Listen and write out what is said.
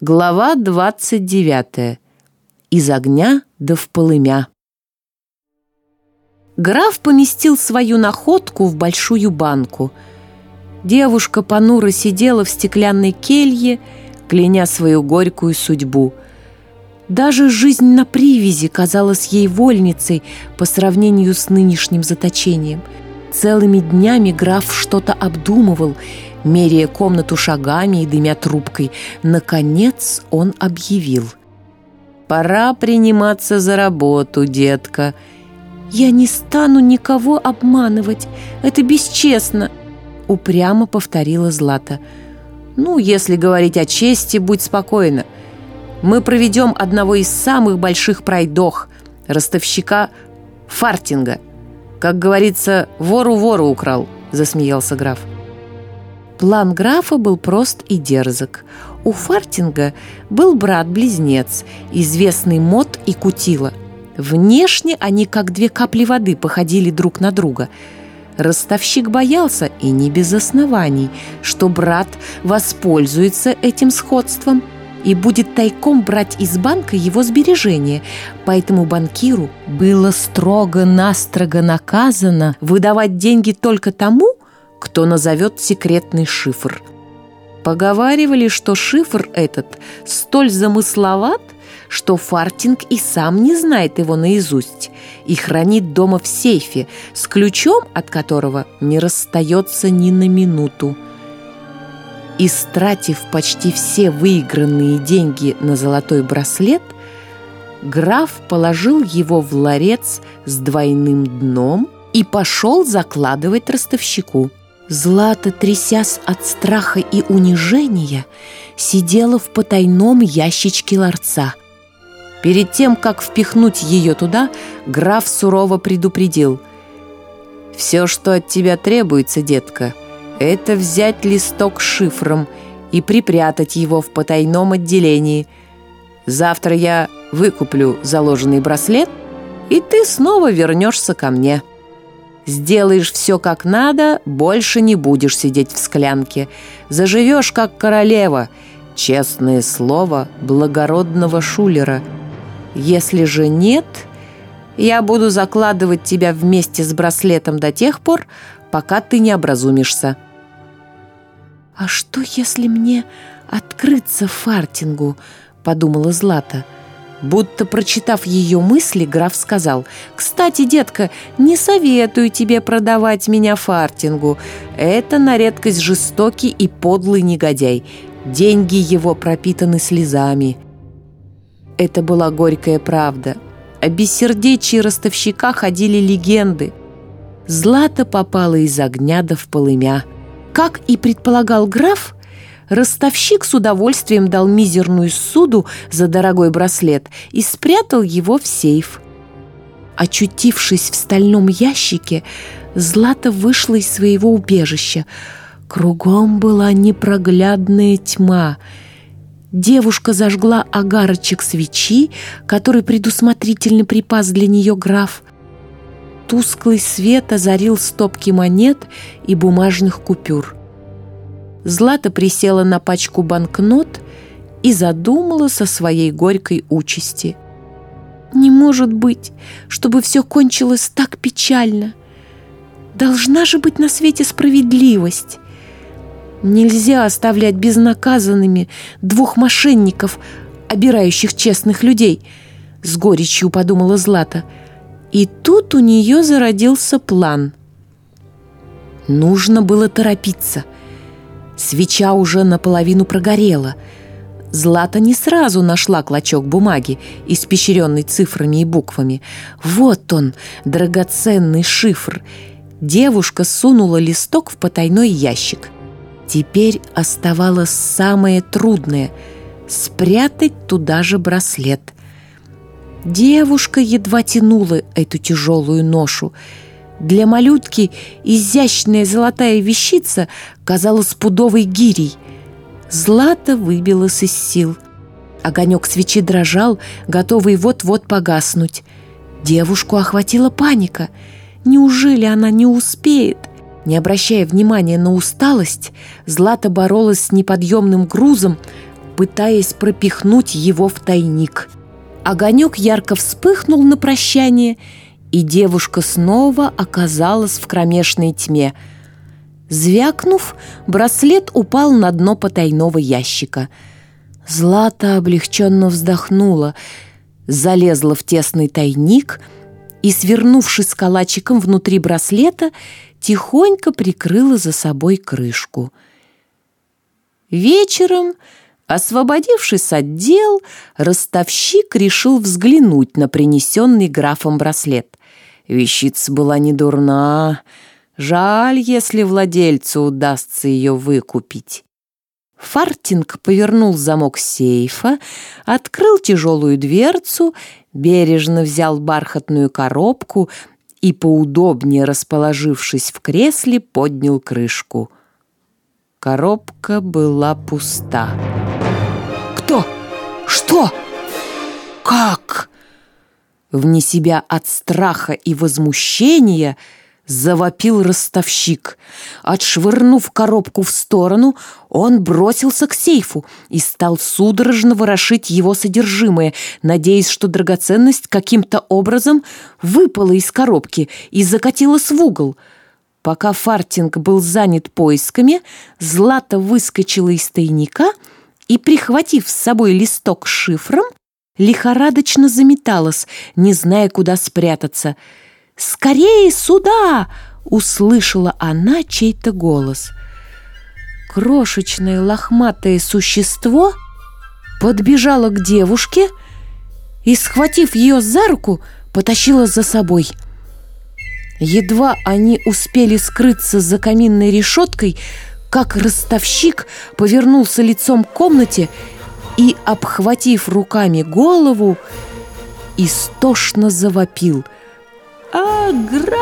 Глава 29. Из огня до в полымя. Граф поместил свою находку в большую банку. Девушка понуро сидела в стеклянной келье, кляня свою горькую судьбу. Даже жизнь на привязи казалась ей вольницей по сравнению с нынешним заточением. Целыми днями граф что-то обдумывал – меряя комнату шагами и дымя трубкой. Наконец он объявил. «Пора приниматься за работу, детка». «Я не стану никого обманывать. Это бесчестно», — упрямо повторила Злата. «Ну, если говорить о чести, будь спокойна. Мы проведем одного из самых больших пройдох, ростовщика Фартинга. Как говорится, вору вору украл», — засмеялся граф. План графа был прост и дерзок. У Фартинга был брат-близнец, известный Мот и Кутила. Внешне они, как две капли воды, походили друг на друга. Ростовщик боялся, и не без оснований, что брат воспользуется этим сходством и будет тайком брать из банка его сбережения. Поэтому банкиру было строго-настрого наказано выдавать деньги только тому, кто назовет секретный шифр. Поговаривали, что шифр этот столь замысловат, что Фартинг и сам не знает его наизусть и хранит дома в сейфе с ключом, от которого не расстается ни на минуту. Истратив почти все выигранные деньги на золотой браслет, граф положил его в ларец с двойным дном и пошел закладывать ростовщику. Злата, трясясь от страха и унижения, сидела в потайном ящичке ларца. Перед тем, как впихнуть ее туда, граф сурово предупредил. «Все, что от тебя требуется, детка, это взять листок шифром и припрятать его в потайном отделении. Завтра я выкуплю заложенный браслет, и ты снова вернешься ко мне». Сделаешь все как надо, больше не будешь сидеть в склянке. Заживешь как королева. Честное слово благородного шулера. Если же нет, я буду закладывать тебя вместе с браслетом до тех пор, пока ты не образумишься. «А что, если мне открыться фартингу?» — подумала Злата. — Будто прочитав ее мысли, граф сказал, «Кстати, детка, не советую тебе продавать меня фартингу. Это на редкость жестокий и подлый негодяй. Деньги его пропитаны слезами». Это была горькая правда. О бессердечии ростовщика ходили легенды. Злато попало из огня до в полымя. Как и предполагал граф, Ростовщик с удовольствием дал мизерную суду за дорогой браслет и спрятал его в сейф. Очутившись в стальном ящике, Злата вышла из своего убежища. Кругом была непроглядная тьма. Девушка зажгла огарочек свечи, который предусмотрительно припас для нее граф. Тусклый свет озарил стопки монет и бумажных купюр. Злата присела на пачку банкнот и задумалась о своей горькой участи. «Не может быть, чтобы все кончилось так печально. Должна же быть на свете справедливость. Нельзя оставлять безнаказанными двух мошенников, обирающих честных людей», — с горечью подумала Злата. И тут у нее зародился план. Нужно было торопиться — Свеча уже наполовину прогорела. Злата не сразу нашла клочок бумаги, испещренный цифрами и буквами. Вот он, драгоценный шифр. Девушка сунула листок в потайной ящик. Теперь оставалось самое трудное — спрятать туда же браслет. Девушка едва тянула эту тяжелую ношу — для малютки изящная золотая вещица казалась пудовой гирей. Злато выбилось из сил. Огонек свечи дрожал, готовый вот-вот погаснуть. Девушку охватила паника. Неужели она не успеет? Не обращая внимания на усталость, Злата боролась с неподъемным грузом, пытаясь пропихнуть его в тайник. Огонек ярко вспыхнул на прощание, и девушка снова оказалась в кромешной тьме. Звякнув, браслет упал на дно потайного ящика. Злата облегченно вздохнула, залезла в тесный тайник и, свернувшись калачиком внутри браслета, тихонько прикрыла за собой крышку. Вечером, освободившись от дел, ростовщик решил взглянуть на принесенный графом браслет. Вещица была не дурна. Жаль, если владельцу удастся ее выкупить. Фартинг повернул замок сейфа, открыл тяжелую дверцу, бережно взял бархатную коробку и, поудобнее расположившись в кресле, поднял крышку. Коробка была пуста. «Кто? Что? Как?» Вне себя от страха и возмущения – Завопил ростовщик. Отшвырнув коробку в сторону, он бросился к сейфу и стал судорожно ворошить его содержимое, надеясь, что драгоценность каким-то образом выпала из коробки и закатилась в угол. Пока Фартинг был занят поисками, Злата выскочила из тайника и, прихватив с собой листок с шифром, лихорадочно заметалась, не зная, куда спрятаться — «Скорее сюда!» — услышала она чей-то голос. Крошечное лохматое существо подбежало к девушке и, схватив ее за руку, потащило за собой. Едва они успели скрыться за каминной решеткой, как ростовщик повернулся лицом к комнате и, обхватив руками голову, истошно завопил — ограбили!»